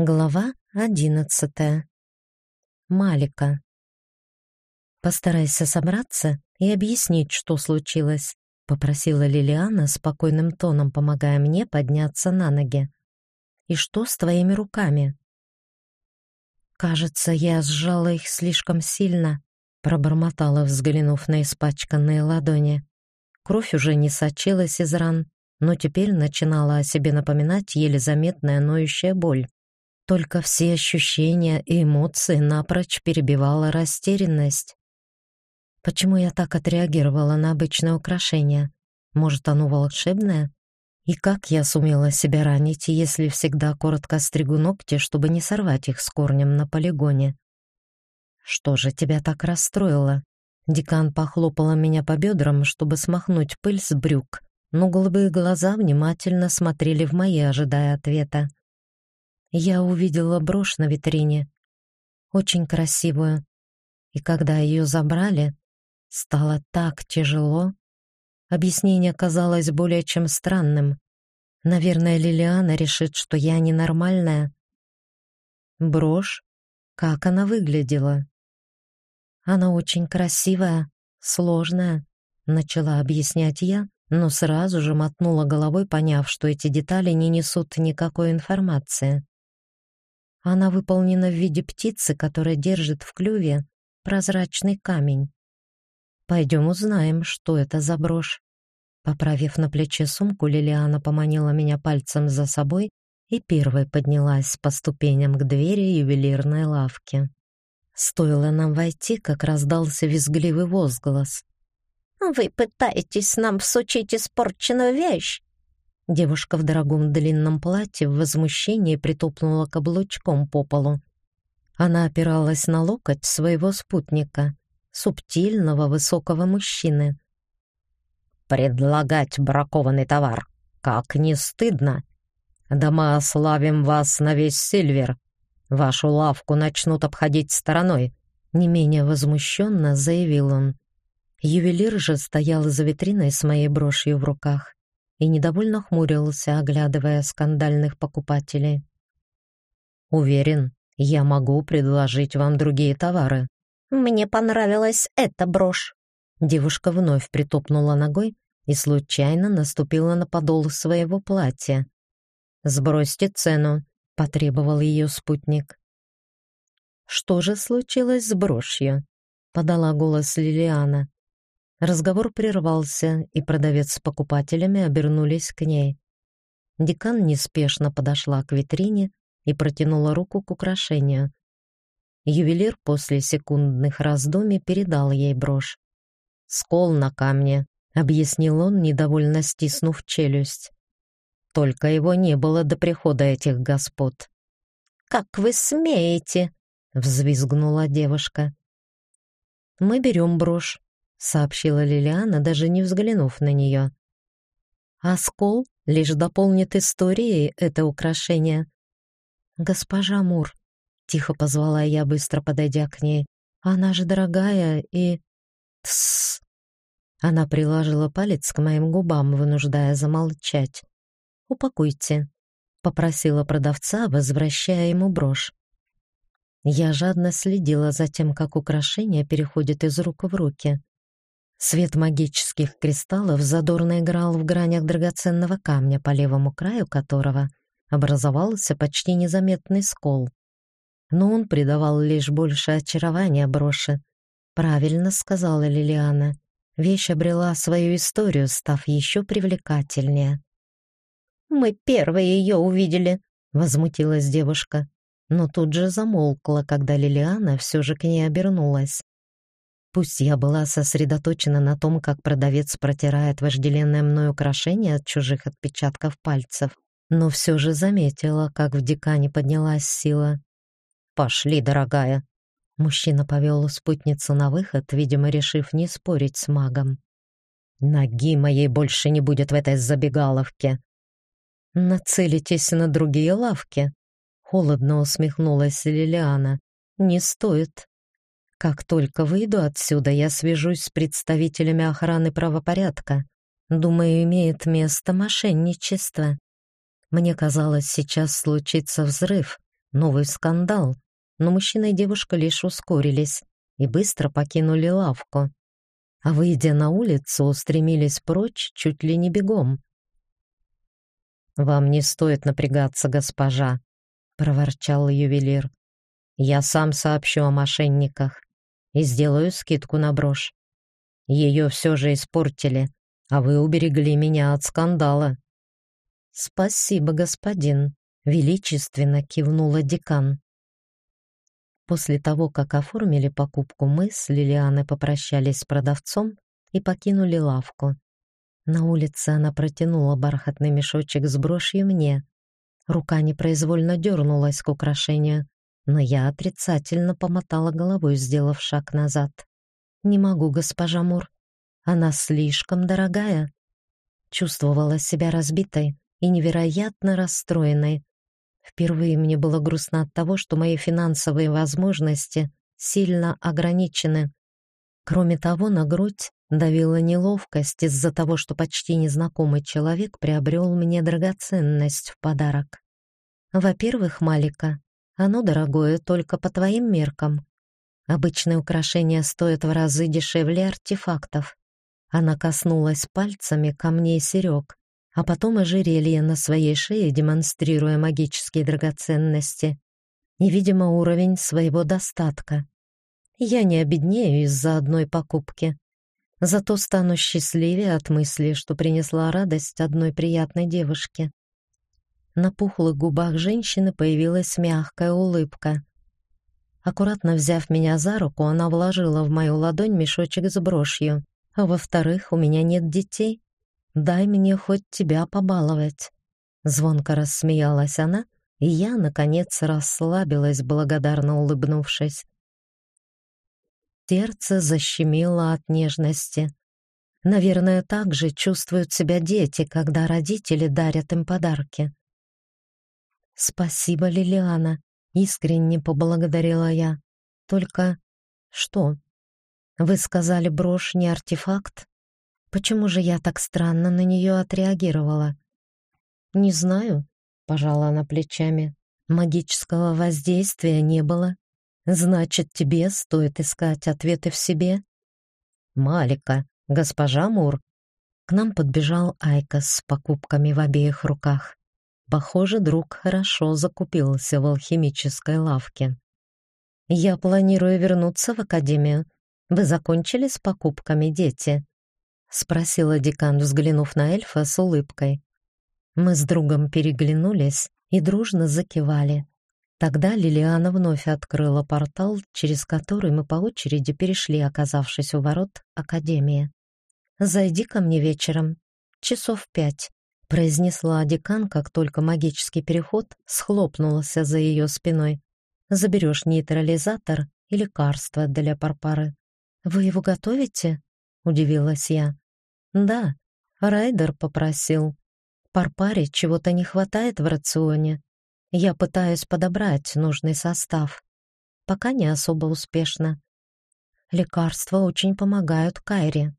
Глава одиннадцатая. Малика. «Постарайся собраться и объяснить, что случилось», — попросила Лилиана спокойным тоном, помогая мне подняться на ноги. «И что с твоими руками?» «Кажется, я сжала их слишком сильно», — пробормотала, взглянув на испачканные ладони. Кровь уже не сочилась из ран, но теперь начинала о себе напоминать еле заметная ноющая боль. Только все ощущения и эмоции напрочь перебивала растерянность. Почему я так отреагировала на обычное украшение? Может, оно волшебное? И как я сумела себя ранить, если всегда коротко стригу ногти, чтобы не сорвать их с корнем на полигоне? Что же тебя так расстроило? Декан похлопала меня по бедрам, чтобы смахнуть пыль с брюк, но голубые глаза внимательно смотрели в мои, ожидая ответа я увидела брошь на витрине, очень красивую. И когда ее забрали, стало так тяжело. Объяснение казалось более чем странным. Наверное, Лилиана решит, что я ненормальная. Брошь? Как она выглядела? Она очень красивая, сложная, начала объяснять я, но сразу же мотнула головой, поняв, что эти детали не несут никакой информации. Она выполнена в виде птицы, которая держит в клюве прозрачный камень. Пойдем узнаем, что это за брошь. Поправив на плече сумку, Лилиана поманила меня пальцем за собой и первой поднялась по ступеням к двери ювелирной лавки. Стоило нам войти, как раздался визгливый возглас. «Вы пытаетесь нам всучить испорченную вещь? Девушка в дорогом длинном платье в возмущении притопнула каблучком по полу. Она опиралась на локоть своего спутника, субтильного высокого мужчины. «Предлагать бракованный товар, как не стыдно! Да мы ославим вас на весь Сильвер. Вашу лавку начнут обходить стороной», — не менее возмущенно заявил он. Ювелир же стоял за витриной с моей брошью в руках и недовольно хмурился, оглядывая скандальных покупателей. «Уверен, я могу предложить вам другие товары». «Мне понравилась эта брошь». Девушка вновь притопнула ногой и случайно наступила на подол своего платья. «Сбросьте цену», — потребовал ее спутник. «Что же случилось с брошью?» — подала голос Лилиана. Разговор прервался, и продавец с покупателями обернулись к ней. Декан неспешно подошла к витрине и протянула руку к украшению. Ювелир после секундных раздумий передал ей брошь. «Скол на камне», — объяснил он, недовольно стиснув челюсть. Только его не было до прихода этих господ. «Как вы смеете?» — взвизгнула девушка. «Мы берем брошь», сообщила Лилиана, даже не взглянув на нее. Оскол лишь дополнит историей это украшение. Госпожа Мур, тихо позвала я, быстро подойдя к ней. Она же дорогая и Тсс. Она приложила палец к моим губам, вынуждая замолчать. «Упакуйте», — попросила продавца, возвращая ему брошь. Я жадно следила за тем, как украшение переходит из рук в руки. Свет магических кристаллов задорно играл в гранях драгоценного камня, по левому краю которого образовался почти незаметный скол. Но он придавал лишь больше очарования броши. Правильно сказала Лилиана. Вещь обрела свою историю, став еще привлекательнее. «Мы первые ее увидели», — возмутилась девушка, но тут же замолкла, когда Лилиана все же к ней обернулась. Пусть я была сосредоточена на том, как продавец протирает вожделенное мной украшение от чужих отпечатков пальцев, но все же заметила, как в декане поднялась сила. «Пошли, дорогая!» Мужчина повел спутницу на выход, видимо, решив не спорить с магом. «Ноги моей больше не будет в этой забегаловке!» «Нацелитесь на другие лавки!» Холодно усмехнулась Лилиана. «Не стоит. Как только выйду отсюда, я свяжусь с представителями охраны правопорядка. Думаю, имеет место мошенничество. Мне казалось, сейчас случится взрыв, новый скандал, но мужчина и девушка лишь ускорились и быстро покинули лавку. А выйдя на улицу, устремились прочь чуть ли не бегом. «Вам не стоит напрягаться, госпожа», — проворчал ювелир. «Я сам сообщу о мошенниках и сделаю скидку на брошь. Ее все же испортили, а вы уберегли меня от скандала». «Спасибо, господин», — величественно кивнула декан. После того, как оформили покупку, мы с Лилианой попрощались с продавцом и покинули лавку. На улице она протянула бархатный мешочек с брошью мне. Рука непроизвольно дернулась к украшению, но я отрицательно помотала головой, сделав шаг назад. «Не могу, госпожа Мур. Она слишком дорогая». Чувствовала себя разбитой и невероятно расстроенной. Впервые мне было грустно от того, что мои финансовые возможности сильно ограничены. Кроме того, на грудь давила неловкость из-за того, что почти незнакомый человек приобрел мне драгоценность в подарок. Во-первых, Малика, оно дорогое только по твоим меркам. Обычные украшения стоят в разы дешевле артефактов. Она коснулась пальцами камней серёг, а потом ожерелье на своей шее, демонстрируя магические драгоценности и, видимо, уровень своего достатка. Я не обеднею из-за одной покупки. Зато стану счастливее от мысли, что принесла радость одной приятной девушке. На пухлых губах женщины появилась мягкая улыбка. Аккуратно взяв меня за руку, она вложила в мою ладонь мешочек с брошью. А во-вторых, у меня нет детей. Дай мне хоть тебя побаловать. Звонко рассмеялась она, и я наконец расслабилась, благодарно улыбнувшись. Сердце защемило от нежности. Наверное, так же чувствуют себя дети, когда родители дарят им подарки. «Спасибо, Лилиана», — искренне поблагодарила я. «Только что? Вы сказали, брошь не артефакт? Почему же я так странно на нее отреагировала?» «Не знаю», — пожала она плечами. «Магического воздействия не было, Значит, тебе стоит искать ответы в себе? Малика, госпожа Мур. К нам подбежал Айка с покупками в обеих руках. Похоже, друг хорошо закупился в алхимической лавке. Я планирую вернуться в академию. Вы закончили с покупками, дети? спросила декан, взглянув на эльфа с улыбкой. Мы с другом переглянулись и дружно закивали. Тогда Лилиана вновь открыла портал, через который мы по очереди перешли, оказавшись у ворот Академии. «Зайди ко мне вечером, часов пять», — произнесла декан, как только магический переход схлопнулся за ее спиной. «Заберешь нейтрализатор и лекарство для Парпары». «Вы его готовите?» — удивилась я. «Да, Райдер попросил. Парпаре чего-то не хватает в рационе, я пытаюсь подобрать нужный состав. Пока не особо успешно. Лекарства очень помогают Кайре.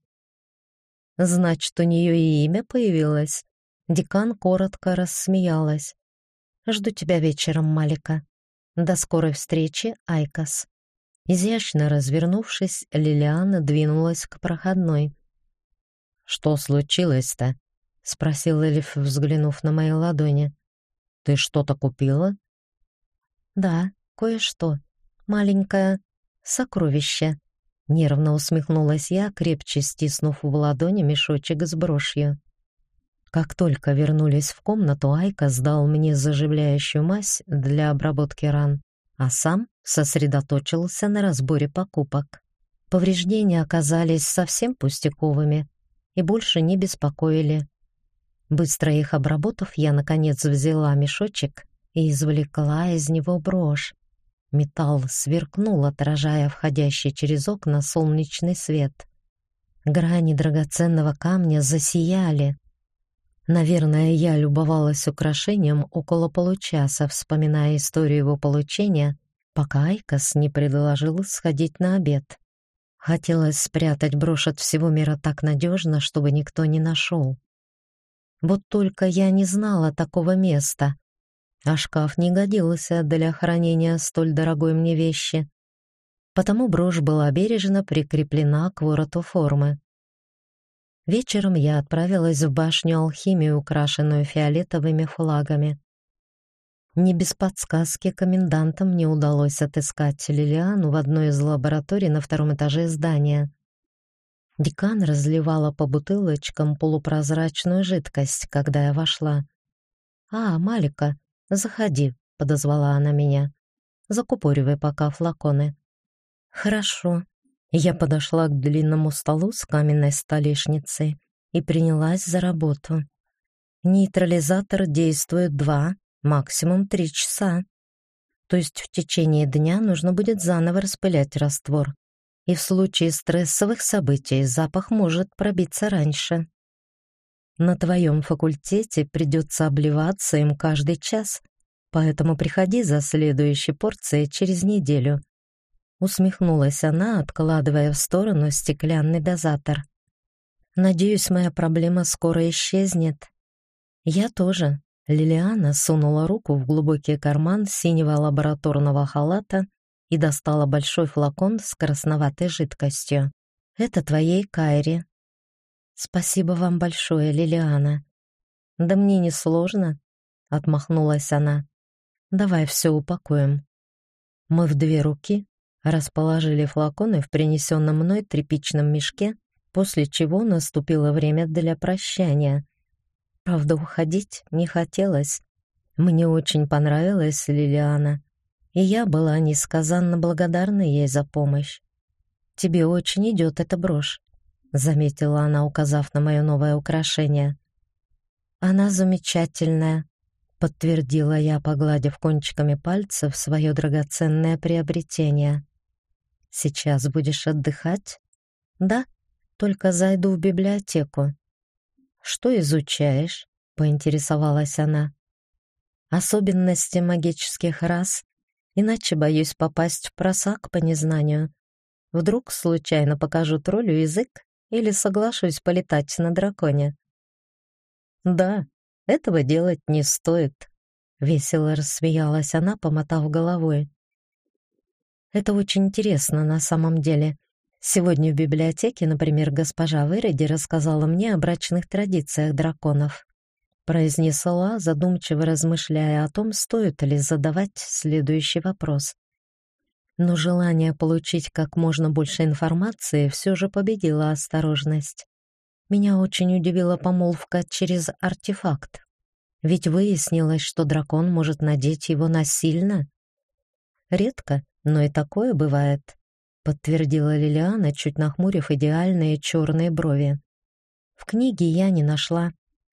Значит, у нее и имя появилось. Декан коротко рассмеялась. Жду тебя вечером, Малика. До скорой встречи, Айкос. Изящно развернувшись, Лилиана двинулась к проходной. Что случилось-то? спросил Эльф, взглянув на мои ладони. Ты что-то купила? Да, кое-что. Маленькое сокровище. Нервно усмехнулась я, крепче стиснув в ладони мешочек с брошью. Как только вернулись в комнату, Айка сдал мне заживляющую мазь для обработки ран, а сам сосредоточился на разборе покупок. Повреждения оказались совсем пустяковыми и больше не беспокоили. Быстро их обработав, я наконец взяла мешочек и извлекла из него брошь. Металл сверкнул, отражая входящий через окна солнечный свет. Грани драгоценного камня засияли. Наверное, я любовалась украшением около получаса, вспоминая историю его получения, пока Айкос не предложил сходить на обед. Хотелось спрятать брошь от всего мира так надежно, чтобы никто не нашел. Вот только я не знала такого места. а шкаф не годился для хранения столь дорогой мне вещи. Потому брошь была бережно прикреплена к вороту формы. Вечером я отправилась в башню алхимии, украшенную фиолетовыми флагами. Не без подсказки комендантам мне удалось отыскать Лилиану в одной из лабораторий на втором этаже здания. Декан разливала по бутылочкам полупрозрачную жидкость, когда я вошла. «А, Малика, заходи», — подозвала она меня. «Закупоривай пока флаконы». «Хорошо». Я подошла к длинному столу с каменной столешницей и принялась за работу. Нейтрализатор действует два, максимум три часа. То есть в течение дня нужно будет заново распылять раствор. И в случае стрессовых событий запах может пробиться раньше. На твоем факультете придется обливаться им каждый час, поэтому приходи за следующей порцией через неделю. Усмехнулась она, откладывая в сторону стеклянный дозатор. Надеюсь, моя проблема скоро исчезнет. Я тоже. Лилиана сунула руку в глубокий карман синего лабораторного халата и достала большой флакон с красноватой жидкостью. Это твоей Кайри. Спасибо вам большое, Лилиана. Да мне не сложно, отмахнулась она. Давай все упакуем. Мы в две руки расположили флаконы в принесенном мной тряпичном мешке, после чего наступило время для прощания. Правда, уходить не хотелось. Мне очень понравилась Лилиана, и я была несказанно благодарна ей за помощь. Тебе очень идет эта брошь заметила она, указав на мое новое украшение. Она замечательная, подтвердила я, погладив кончиками пальцев свое драгоценное приобретение. Сейчас будешь отдыхать? Да, только зайду в библиотеку. Что изучаешь? поинтересовалась она. Особенности магических рас, иначе боюсь попасть в просак по незнанию. Вдруг случайно покажу троллю язык или соглашусь полетать на драконе. Да, этого делать не стоит, весело рассмеялась она, помотав головой. Это очень интересно на самом деле. Сегодня в библиотеке, например, госпожа Выроди рассказала мне о брачных традициях драконов. Произнесла, задумчиво размышляя о том, стоит ли задавать следующий вопрос но желание получить как можно больше информации все же победило осторожность. Меня очень удивила помолвка через артефакт. Ведь выяснилось, что дракон может надеть его насильно. Редко, но и такое бывает, подтвердила Лилиана, чуть нахмурив идеальные черные брови. В книге я не нашла,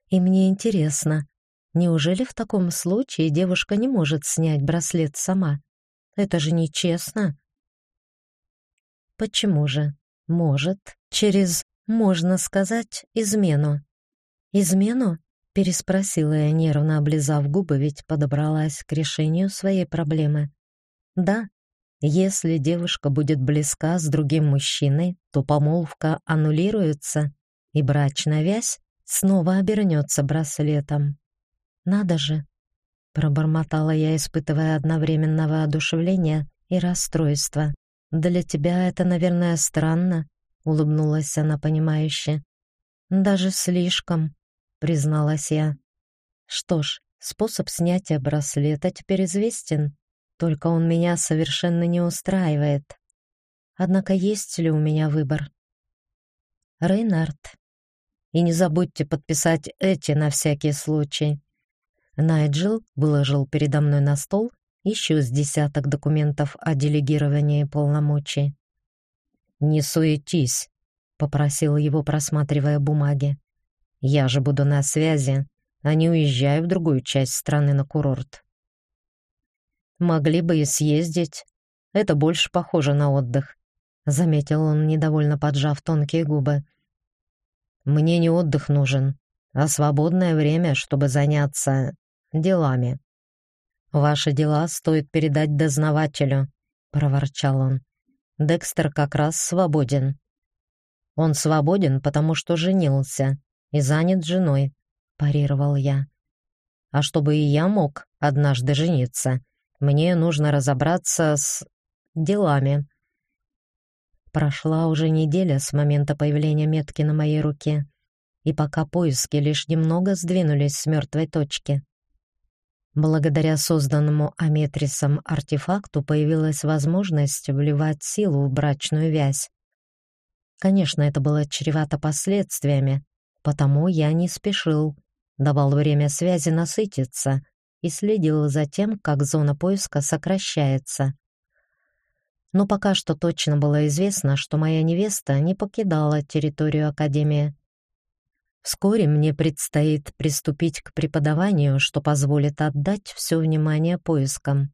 и мне интересно, неужели в таком случае девушка не может снять браслет сама? Это же нечестно. Почему же? Может, через, можно сказать, измену. Измену? переспросила я, нервно облизав губы, ведь подобралась к решению своей проблемы. Да, если девушка будет близка с другим мужчиной, то помолвка аннулируется, и брачная вязь снова обернется браслетом. Надо же, пробормотала я, испытывая одновременно воодушевление и расстройство. Для тебя это, наверное, странно, улыбнулась она понимающе. Даже слишком, призналась я. Что ж, способ снятия браслета теперь известен, только он меня совершенно не устраивает. Однако есть ли у меня выбор? Рейнард. И не забудьте подписать эти на всякий случай. Найджел выложил передо мной на стол еще с десяток документов о делегировании полномочий. «Не суетись», — попросил его, просматривая бумаги. «Я же буду на связи, а не уезжаю в другую часть страны на курорт». «Могли бы и съездить. Это больше похоже на отдых», — заметил он, недовольно поджав тонкие губы. «Мне не отдых нужен, а свободное время, чтобы заняться делами. Ваши дела стоит передать дознавателю, проворчал он. Декстер как раз свободен. Он свободен, потому что женился и занят женой, парировал я. А чтобы и я мог, однажды жениться. Мне нужно разобраться с делами. Прошла уже неделя с момента появления метки на моей руке, и пока поиски лишь немного сдвинулись с мертвой точки. Благодаря созданному Аметрисом артефакту появилась возможность вливать силу в брачную вязь. Конечно, это было чревато последствиями, потому я не спешил, давал время связи насытиться и следил за тем, как зона поиска сокращается. Но пока что точно было известно, что моя невеста не покидала территорию Академии. Вскоре мне предстоит приступить к преподаванию, что позволит отдать все внимание поискам.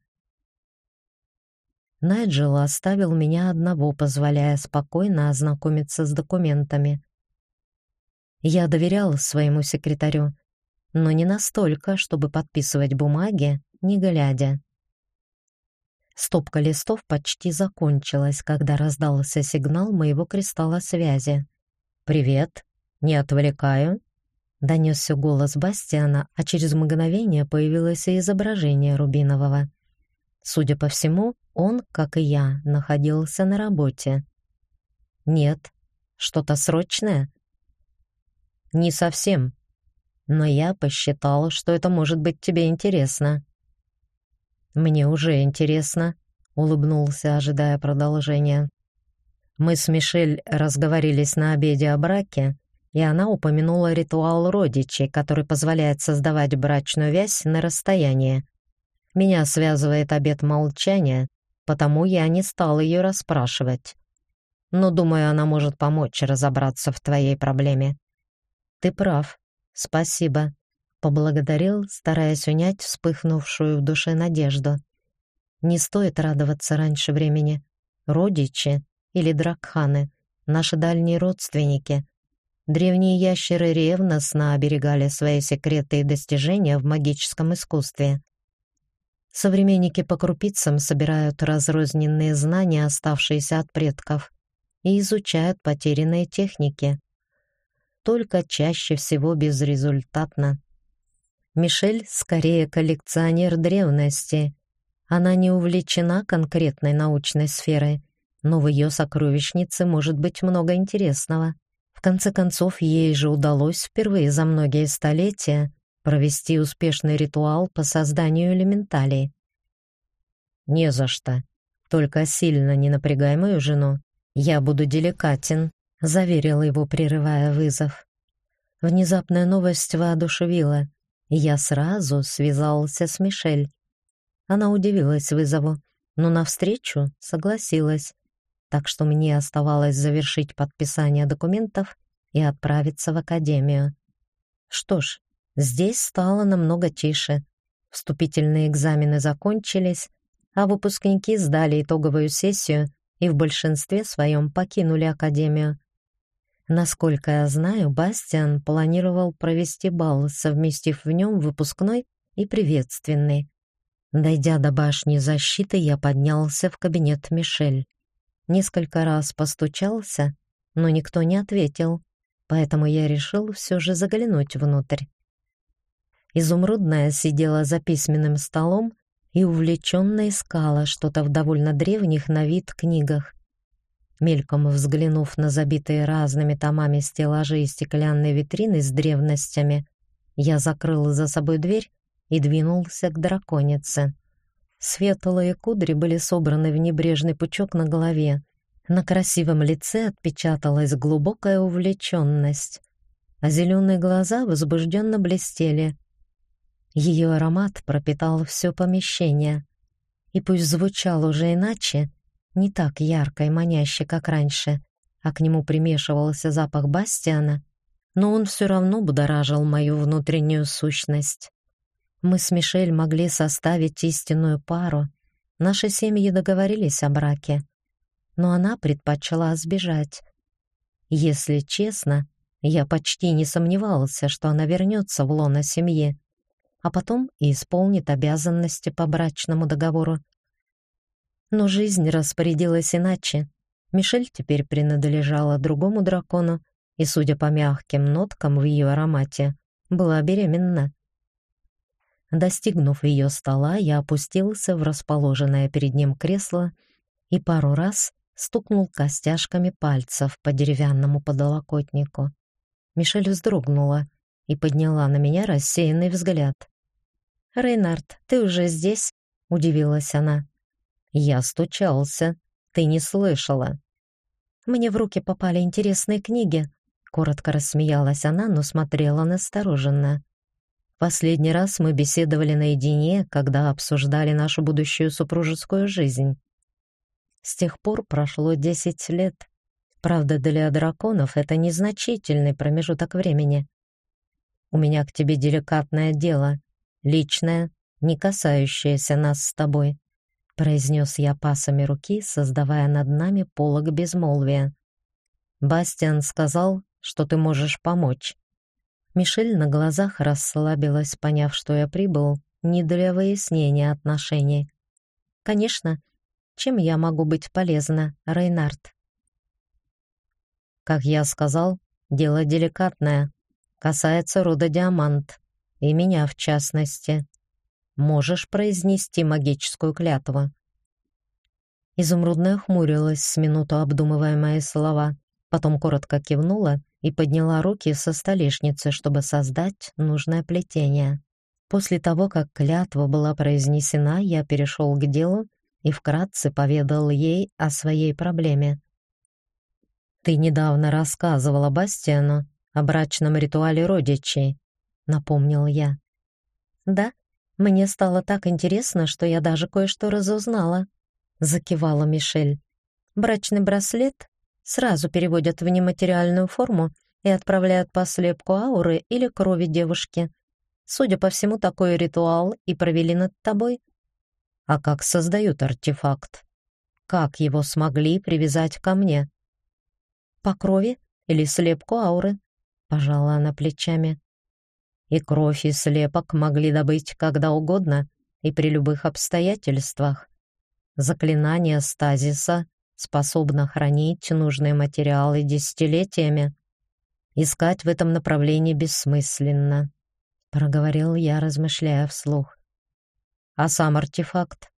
Найджел оставил меня одного, позволяя спокойно ознакомиться с документами. Я доверял своему секретарю, но не настолько, чтобы подписывать бумаги, не глядя. Стопка листов почти закончилась, когда раздался сигнал моего кристалла связи. «Привет!» «Не отвлекаю?» Донесся голос Бастиана, а через мгновение появилось и изображение Рубинового. Судя по всему, он, как и я, находился на работе. «Нет, что-то срочное?» «Не совсем. Но я посчитал, что это может быть тебе интересно». «Мне уже интересно», — улыбнулся, ожидая продолжения. Мы с Мишель разговорились на обеде о браке, и она упомянула ритуал родичей, который позволяет создавать брачную вязь на расстоянии. Меня связывает обет молчания, потому я не стал ее расспрашивать. Но думаю, она может помочь разобраться в твоей проблеме. Ты прав. Спасибо, поблагодарил, стараясь унять вспыхнувшую в душе надежду. Не стоит радоваться раньше времени. Родичи или дракханы наши дальние родственники. Древние ящеры ревностно оберегали свои секреты и достижения в магическом искусстве. Современники по крупицам собирают разрозненные знания, оставшиеся от предков, и изучают потерянные техники. Только чаще всего безрезультатно. Мишель скорее коллекционер древности. Она не увлечена конкретной научной сферой, но в ее сокровищнице может быть много интересного конце концов, ей же удалось впервые за многие столетия провести успешный ритуал по созданию элементалей. «Не за что. Только сильно не напрягай мою жену. Я буду деликатен», — заверил его, прерывая вызов. Внезапная новость воодушевила, я сразу связался с Мишель. Она удивилась вызову, но навстречу согласилась так что мне оставалось завершить подписание документов и отправиться в академию. Что ж, здесь стало намного тише. Вступительные экзамены закончились, а выпускники сдали итоговую сессию и в большинстве своем покинули академию. Насколько я знаю, Бастиан планировал провести бал, совместив в нем выпускной и приветственный. Дойдя до башни защиты, я поднялся в кабинет Мишель. Несколько раз постучался, но никто не ответил, поэтому я решил все же заглянуть внутрь. Изумрудная сидела за письменным столом и увлеченно искала что-то в довольно древних на вид книгах. Мельком взглянув на забитые разными томами стеллажи и стеклянные витрины с древностями, я закрыл за собой дверь и двинулся к драконице. Светлые кудри были собраны в небрежный пучок на голове. На красивом лице отпечаталась глубокая увлеченность, а зеленые глаза возбужденно блестели. Ее аромат пропитал все помещение, и пусть звучал уже иначе, не так ярко и маняще, как раньше, а к нему примешивался запах Бастиана, но он все равно будоражил мою внутреннюю сущность. Мы с Мишель могли составить истинную пару. Наши семьи договорились о браке, но она предпочла сбежать. Если честно, я почти не сомневался, что она вернется в лоно семьи, а потом и исполнит обязанности по брачному договору. Но жизнь распорядилась иначе. Мишель теперь принадлежала другому дракону, и, судя по мягким ноткам в ее аромате, была беременна. Достигнув ее стола, я опустился в расположенное перед ним кресло и пару раз стукнул костяшками пальцев по деревянному подолокотнику. Мишель вздрогнула и подняла на меня рассеянный взгляд. «Рейнард, ты уже здесь?» — удивилась она. «Я стучался. Ты не слышала». «Мне в руки попали интересные книги», — коротко рассмеялась она, но смотрела настороженно. Последний раз мы беседовали наедине, когда обсуждали нашу будущую супружескую жизнь. С тех пор прошло десять лет. Правда, для драконов это незначительный промежуток времени. У меня к тебе деликатное дело, личное, не касающееся нас с тобой, произнес я пасами руки, создавая над нами полог безмолвия. Бастиан сказал, что ты можешь помочь. Мишель на глазах расслабилась, поняв, что я прибыл не для выяснения отношений. Конечно, чем я могу быть полезна, Рейнард? Как я сказал, дело деликатное, касается рода Диамант и меня в частности. Можешь произнести магическую клятву. Изумрудная хмурилась с минуту, обдумывая мои слова, потом коротко кивнула и подняла руки со столешницы, чтобы создать нужное плетение. После того, как клятва была произнесена, я перешел к делу и вкратце поведал ей о своей проблеме. «Ты недавно рассказывала Бастиану о брачном ритуале родичей», — напомнил я. «Да, мне стало так интересно, что я даже кое-что разузнала», — закивала Мишель. «Брачный браслет сразу переводят в нематериальную форму и отправляют по слепку ауры или крови девушки. Судя по всему, такой ритуал и провели над тобой. А как создают артефакт? Как его смогли привязать ко мне? По крови или слепку ауры? Пожала она плечами. И кровь, и слепок могли добыть когда угодно и при любых обстоятельствах. Заклинание стазиса способна хранить нужные материалы десятилетиями. Искать в этом направлении бессмысленно, проговорил я, размышляя вслух. А сам артефакт?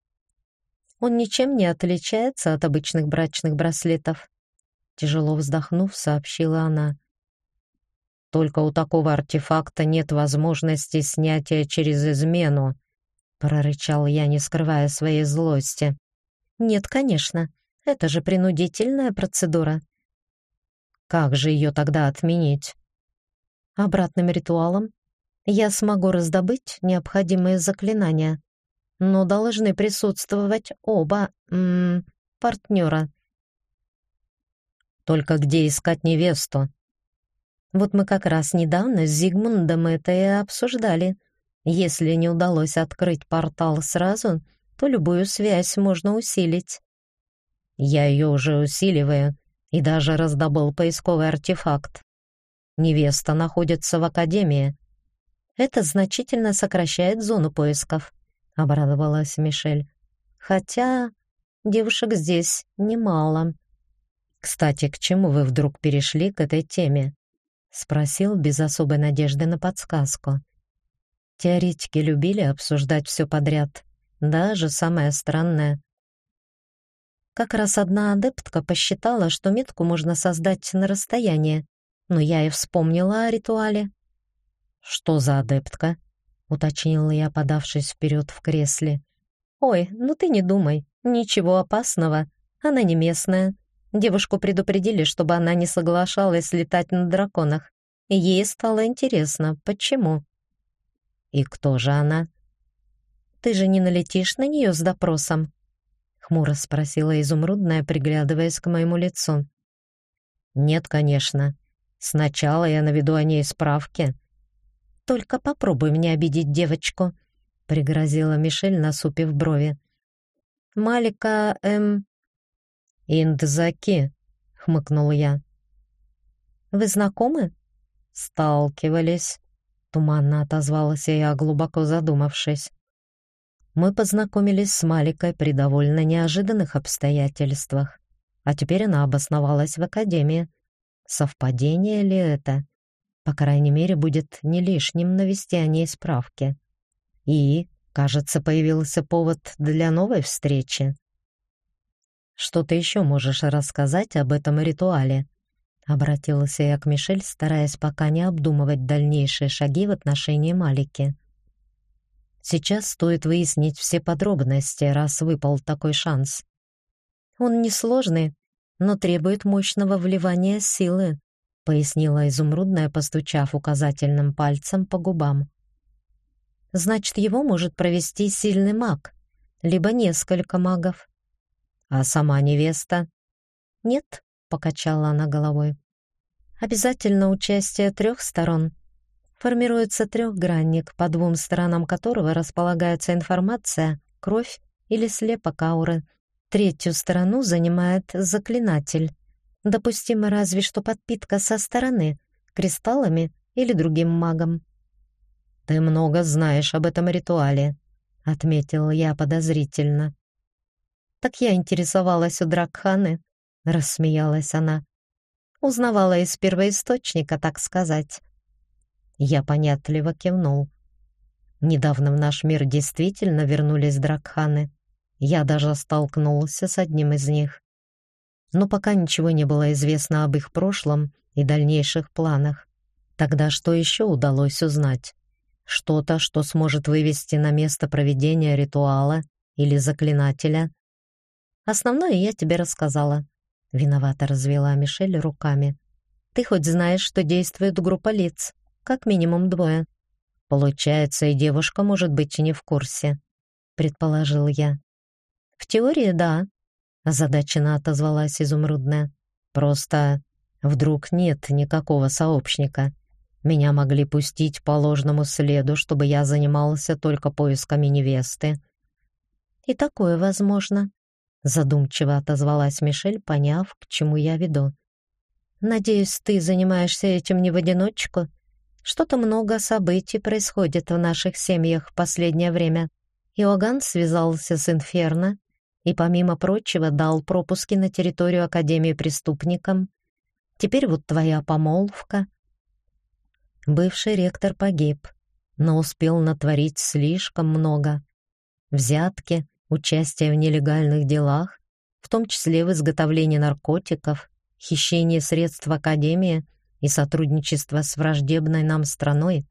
Он ничем не отличается от обычных брачных браслетов, тяжело вздохнув, сообщила она. Только у такого артефакта нет возможности снятия через измену, прорычал я, не скрывая своей злости. Нет, конечно. Это же принудительная процедура. Как же ее тогда отменить? Обратным ритуалом я смогу раздобыть необходимые заклинания, но должны присутствовать оба м -м, партнера. Только где искать невесту? Вот мы как раз недавно с Зигмундом это и обсуждали. Если не удалось открыть портал сразу, то любую связь можно усилить. Я ее уже усиливаю и даже раздобыл поисковый артефакт. Невеста находится в академии. Это значительно сокращает зону поисков, обрадовалась Мишель. Хотя девушек здесь немало. Кстати, к чему вы вдруг перешли к этой теме? спросил без особой надежды на подсказку. Теоретики любили обсуждать все подряд, даже самое странное. Как раз одна адептка посчитала, что метку можно создать на расстоянии, но я и вспомнила о ритуале. «Что за адептка?» — уточнила я, подавшись вперед в кресле. «Ой, ну ты не думай, ничего опасного. Она не местная. Девушку предупредили, чтобы она не соглашалась летать на драконах. Ей стало интересно, почему». «И кто же она?» «Ты же не налетишь на нее с допросом?» Хмуро спросила изумрудная, приглядываясь к моему лицу. Нет, конечно. Сначала я наведу о ней справки. Только попробуй мне обидеть девочку, пригрозила Мишель, насупив брови. Малика, эм Индзаки, хмыкнул я. Вы знакомы? Сталкивались, туманно отозвалась я, глубоко задумавшись мы познакомились с Маликой при довольно неожиданных обстоятельствах, а теперь она обосновалась в академии. Совпадение ли это? По крайней мере, будет не лишним навести о ней справки. И, кажется, появился повод для новой встречи. Что ты еще можешь рассказать об этом ритуале? Обратилась я к Мишель, стараясь пока не обдумывать дальнейшие шаги в отношении Малики. Сейчас стоит выяснить все подробности, раз выпал такой шанс. Он несложный, но требует мощного вливания силы, пояснила изумрудная, постучав указательным пальцем по губам. Значит, его может провести сильный маг, либо несколько магов. А сама невеста? Нет, покачала она головой. Обязательно участие трех сторон. Формируется трехгранник, по двум сторонам которого располагается информация, кровь или слепок ауры. Третью сторону занимает заклинатель. Допустимо разве что подпитка со стороны, кристаллами или другим магом. «Ты много знаешь об этом ритуале», — отметил я подозрительно. «Так я интересовалась у Дракханы», — рассмеялась она. «Узнавала из первоисточника, так сказать». Я понятливо кивнул. Недавно в наш мир действительно вернулись Дракханы. Я даже столкнулся с одним из них но пока ничего не было известно об их прошлом и дальнейших планах. Тогда что еще удалось узнать? Что-то, что сможет вывести на место проведения ритуала или заклинателя? Основное я тебе рассказала. Виновато развела Мишель руками. Ты хоть знаешь, что действует группа лиц, как минимум двое. Получается, и девушка может быть не в курсе, предположил я. В теории, да, озадаченно отозвалась изумрудная. Просто вдруг нет никакого сообщника. Меня могли пустить по ложному следу, чтобы я занимался только поисками невесты. И такое возможно, задумчиво отозвалась Мишель, поняв, к чему я веду. Надеюсь, ты занимаешься этим не в одиночку. Что-то много событий происходит в наших семьях последнее время. Иоганн связался с Инферно, и, помимо прочего, дал пропуски на территорию Академии преступникам. Теперь вот твоя помолвка. Бывший ректор погиб, но успел натворить слишком много. Взятки, участие в нелегальных делах, в том числе в изготовлении наркотиков, хищение средств Академии и сотрудничество с враждебной нам страной.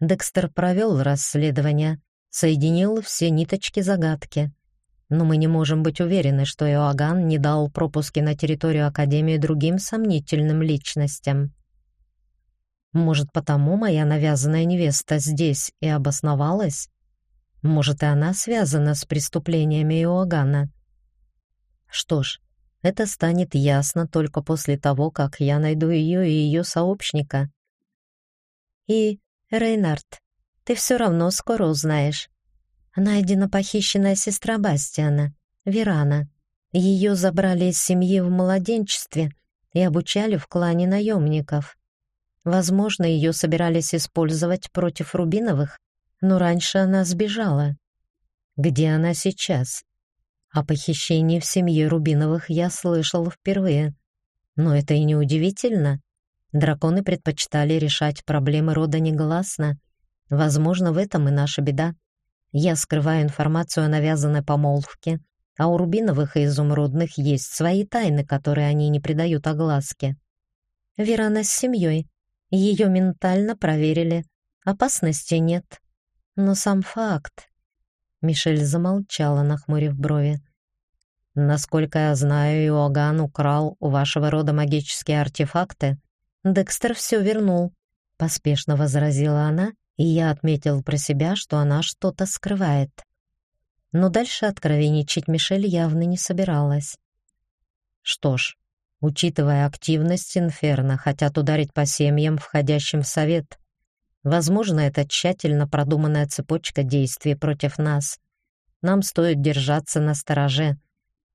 Декстер провел расследование, соединил все ниточки загадки — но мы не можем быть уверены, что Иоганн не дал пропуски на территорию Академии другим сомнительным личностям. Может, потому моя навязанная невеста здесь и обосновалась? Может, и она связана с преступлениями Иоганна? Что ж, это станет ясно только после того, как я найду ее и ее сообщника. И, Рейнард, ты все равно скоро узнаешь. Найдена похищенная сестра Бастиана, Верана. Ее забрали из семьи в младенчестве и обучали в клане наемников. Возможно, ее собирались использовать против Рубиновых, но раньше она сбежала. Где она сейчас? О похищении в семье Рубиновых я слышал впервые. Но это и не удивительно. Драконы предпочитали решать проблемы рода негласно. Возможно, в этом и наша беда. Я скрываю информацию о навязанной помолвке, а у Рубиновых и Изумрудных есть свои тайны, которые они не придают огласке. Верана с семьей. Ее ментально проверили. Опасности нет. Но сам факт... Мишель замолчала, нахмурив брови. Насколько я знаю, Иоганн украл у вашего рода магические артефакты. Декстер все вернул, поспешно возразила она и я отметил про себя, что она что-то скрывает. Но дальше откровенничать Мишель явно не собиралась. Что ж, учитывая активность Инферно, хотят ударить по семьям, входящим в совет. Возможно, это тщательно продуманная цепочка действий против нас. Нам стоит держаться на стороже.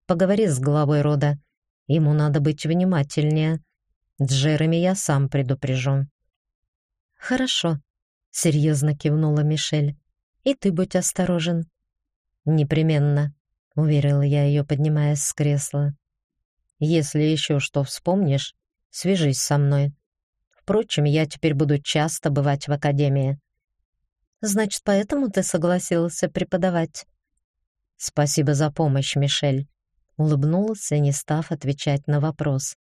Поговори с главой рода. Ему надо быть внимательнее. Джереми я сам предупрежу. Хорошо, серьезно кивнула Мишель. И ты будь осторожен. Непременно, уверила я ее, поднимаясь с кресла. Если еще что вспомнишь, свяжись со мной. Впрочем, я теперь буду часто бывать в академии. Значит, поэтому ты согласился преподавать? Спасибо за помощь, Мишель. Улыбнулся, не став отвечать на вопрос.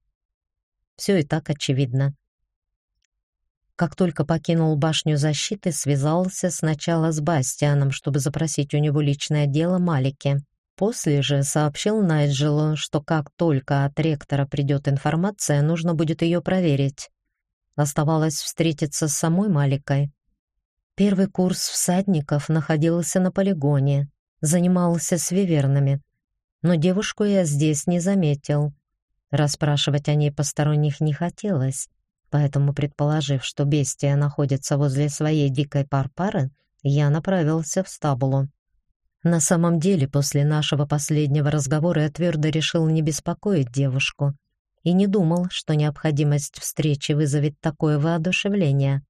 Все и так очевидно. Как только покинул башню защиты, связался сначала с Бастианом, чтобы запросить у него личное дело Малики. После же сообщил Найджелу, что как только от ректора придет информация, нужно будет ее проверить. Оставалось встретиться с самой Маликой. Первый курс всадников находился на полигоне, занимался с вивернами. Но девушку я здесь не заметил. Расспрашивать о ней посторонних не хотелось. Поэтому, предположив, что бестия находится возле своей дикой парпары, я направился в стабулу. На самом деле, после нашего последнего разговора я твердо решил не беспокоить девушку и не думал, что необходимость встречи вызовет такое воодушевление.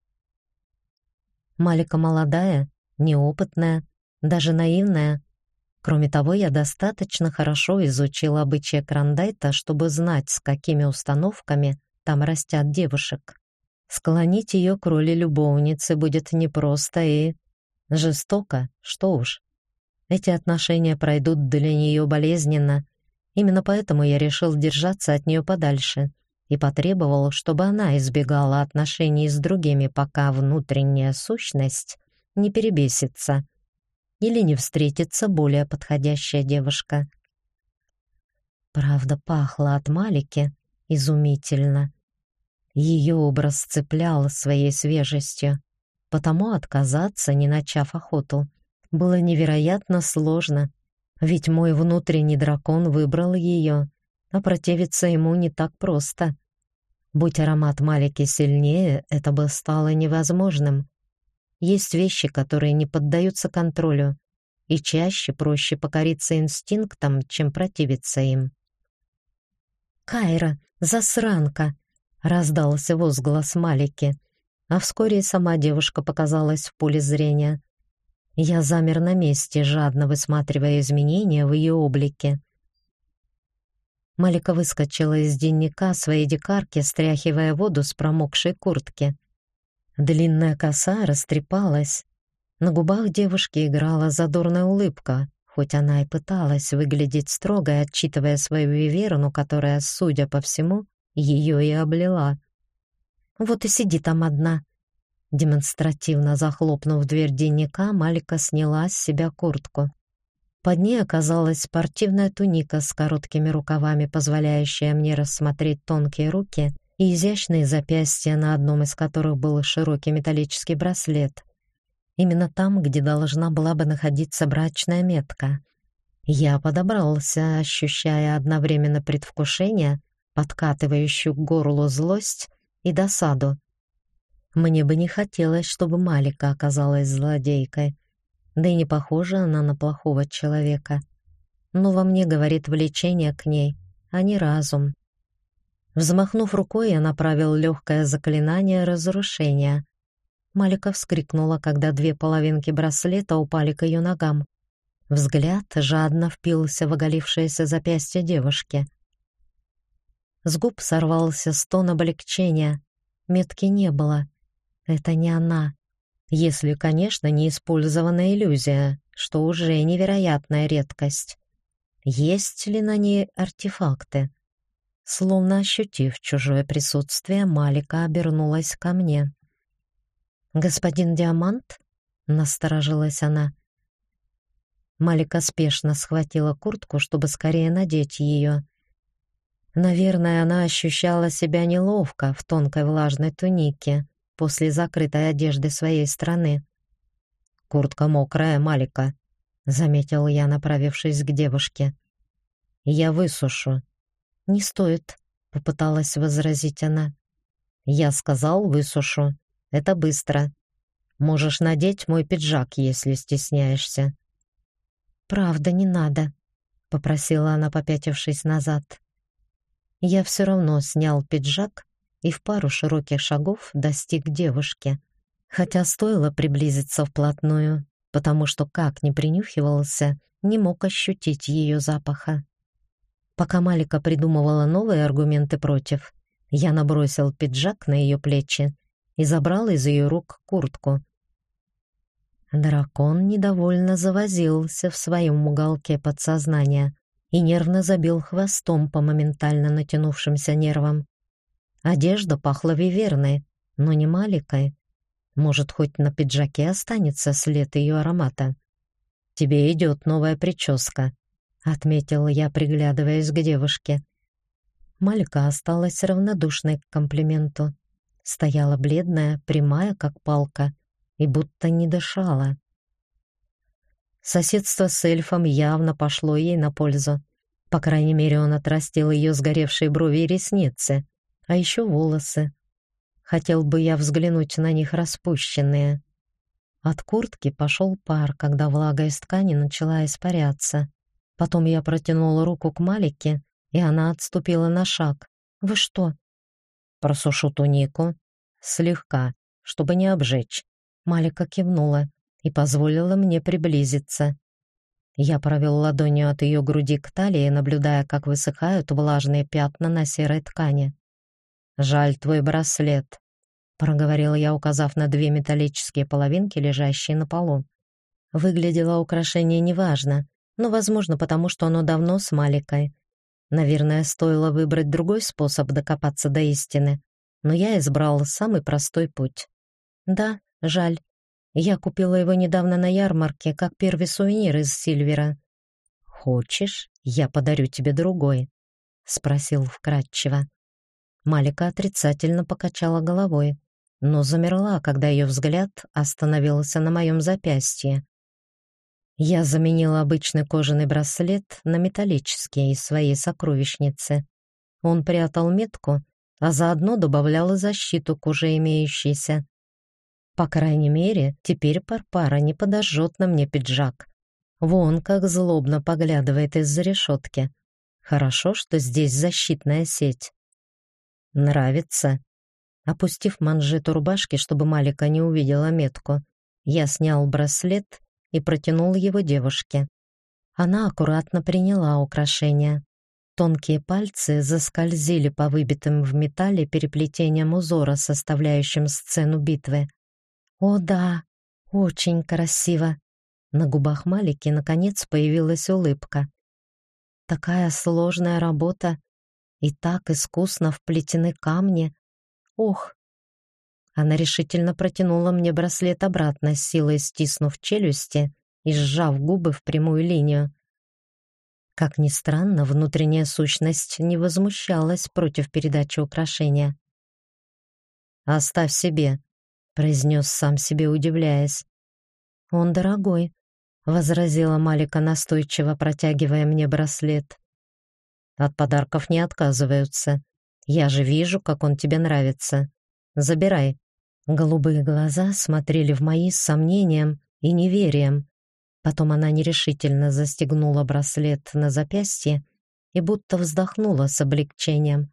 Малика молодая, неопытная, даже наивная. Кроме того, я достаточно хорошо изучил обычаи Крандайта, чтобы знать, с какими установками там растят девушек. Склонить ее к роли любовницы будет непросто и жестоко, что уж. Эти отношения пройдут для нее болезненно. Именно поэтому я решил держаться от нее подальше и потребовал, чтобы она избегала отношений с другими, пока внутренняя сущность не перебесится или не встретится более подходящая девушка. Правда, пахло от Малики изумительно. Ее образ цеплял своей свежестью, потому отказаться, не начав охоту, было невероятно сложно, ведь мой внутренний дракон выбрал ее, а противиться ему не так просто. Будь аромат Малики сильнее, это бы стало невозможным. Есть вещи, которые не поддаются контролю, и чаще проще покориться инстинктам, чем противиться им. «Кайра, засранка!» — раздался возглас Малики, а вскоре сама девушка показалась в поле зрения. Я замер на месте, жадно высматривая изменения в ее облике. Малика выскочила из денника своей дикарки, стряхивая воду с промокшей куртки. Длинная коса растрепалась. На губах девушки играла задорная улыбка, хоть она и пыталась выглядеть строго, отчитывая свою виверну, которая, судя по всему, ее и облила. «Вот и сиди там одна». Демонстративно захлопнув дверь денника, Малика сняла с себя куртку. Под ней оказалась спортивная туника с короткими рукавами, позволяющая мне рассмотреть тонкие руки и изящные запястья, на одном из которых был широкий металлический браслет именно там, где должна была бы находиться брачная метка. Я подобрался, ощущая одновременно предвкушение, подкатывающую к горлу злость и досаду. Мне бы не хотелось, чтобы Малика оказалась злодейкой, да и не похожа она на плохого человека. Но во мне говорит влечение к ней, а не разум. Взмахнув рукой, я направил легкое заклинание разрушения, Малика вскрикнула, когда две половинки браслета упали к ее ногам. Взгляд жадно впился в оголившееся запястье девушки. С губ сорвался стон облегчения. Метки не было. Это не она. Если, конечно, не использованная иллюзия, что уже невероятная редкость. Есть ли на ней артефакты? Словно ощутив чужое присутствие, Малика обернулась ко мне. «Господин Диамант?» — насторожилась она. Малика спешно схватила куртку, чтобы скорее надеть ее. Наверное, она ощущала себя неловко в тонкой влажной тунике после закрытой одежды своей страны. «Куртка мокрая, Малика», — заметил я, направившись к девушке. «Я высушу». «Не стоит», — попыталась возразить она. «Я сказал, высушу», это быстро. Можешь надеть мой пиджак, если стесняешься. Правда, не надо, попросила она, попятившись назад. Я все равно снял пиджак и в пару широких шагов достиг девушки, хотя стоило приблизиться вплотную, потому что как ни принюхивался, не мог ощутить ее запаха. Пока Малика придумывала новые аргументы против, я набросил пиджак на ее плечи и забрал из ее рук куртку. Дракон недовольно завозился в своем уголке подсознания и нервно забил хвостом по моментально натянувшимся нервам. Одежда пахла виверной, но не маликой. Может, хоть на пиджаке останется след ее аромата. «Тебе идет новая прическа», — отметила я, приглядываясь к девушке. Малика осталась равнодушной к комплименту. Стояла бледная, прямая, как палка, и будто не дышала. Соседство с эльфом явно пошло ей на пользу. По крайней мере, он отрастил ее сгоревшие брови и ресницы, а еще волосы. Хотел бы я взглянуть на них распущенные. От куртки пошел пар, когда влага из ткани начала испаряться. Потом я протянула руку к Малике, и она отступила на шаг. «Вы что?» «Просушу тунику. Слегка, чтобы не обжечь». Малика кивнула и позволила мне приблизиться. Я провел ладонью от ее груди к талии, наблюдая, как высыхают влажные пятна на серой ткани. «Жаль твой браслет», — проговорила я, указав на две металлические половинки, лежащие на полу. Выглядело украшение неважно, но, возможно, потому что оно давно с Маликой. Наверное, стоило выбрать другой способ докопаться до истины, но я избрал самый простой путь. Да, жаль. Я купила его недавно на ярмарке, как первый сувенир из Сильвера. Хочешь, я подарю тебе другой? спросил вкратчиво. Малика отрицательно покачала головой, но замерла, когда ее взгляд остановился на моем запястье. Я заменила обычный кожаный браслет на металлический из своей сокровищницы. Он прятал метку, а заодно добавлял защиту к уже имеющейся. По крайней мере, теперь Парпара не подожжет на мне пиджак. Вон как злобно поглядывает из-за решетки. Хорошо, что здесь защитная сеть. Нравится. Опустив манжету рубашки, чтобы Малика не увидела метку, я снял браслет и протянул его девушке. Она аккуратно приняла украшение. Тонкие пальцы заскользили по выбитым в металле переплетениям узора, составляющим сцену битвы. О да, очень красиво. На губах Малики наконец появилась улыбка. Такая сложная работа и так искусно вплетены камни. Ох, она решительно протянула мне браслет обратно, силой стиснув челюсти и сжав губы в прямую линию. Как ни странно, внутренняя сущность не возмущалась против передачи украшения. «Оставь себе», — произнес сам себе, удивляясь. «Он дорогой», — возразила Малика настойчиво, протягивая мне браслет. «От подарков не отказываются. Я же вижу, как он тебе нравится. Забирай». Голубые глаза смотрели в мои с сомнением и неверием. Потом она нерешительно застегнула браслет на запястье и будто вздохнула с облегчением.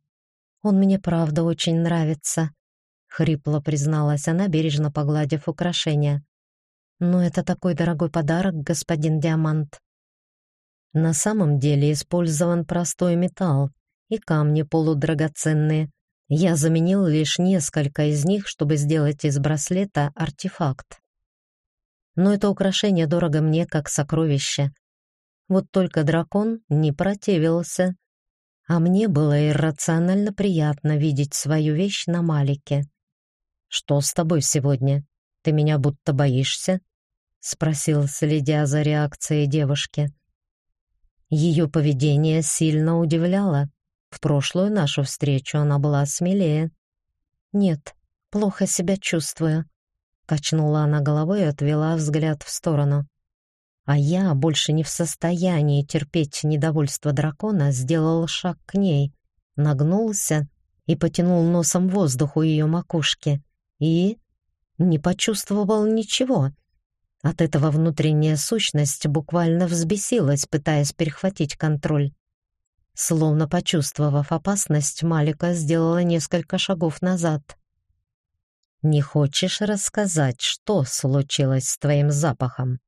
«Он мне правда очень нравится», — хрипло призналась она, бережно погладив украшение. «Но это такой дорогой подарок, господин Диамант». На самом деле использован простой металл и камни полудрагоценные, я заменил лишь несколько из них, чтобы сделать из браслета артефакт. Но это украшение дорого мне как сокровище. Вот только дракон не противился, а мне было иррационально приятно видеть свою вещь на Малике. «Что с тобой сегодня? Ты меня будто боишься?» — спросил, следя за реакцией девушки. Ее поведение сильно удивляло. В прошлую нашу встречу она была смелее. «Нет, плохо себя чувствую», — качнула она головой и отвела взгляд в сторону. А я, больше не в состоянии терпеть недовольство дракона, сделал шаг к ней, нагнулся и потянул носом воздух у ее макушки. И не почувствовал ничего. От этого внутренняя сущность буквально взбесилась, пытаясь перехватить контроль. Словно почувствовав опасность, Малика сделала несколько шагов назад. «Не хочешь рассказать, что случилось с твоим запахом?»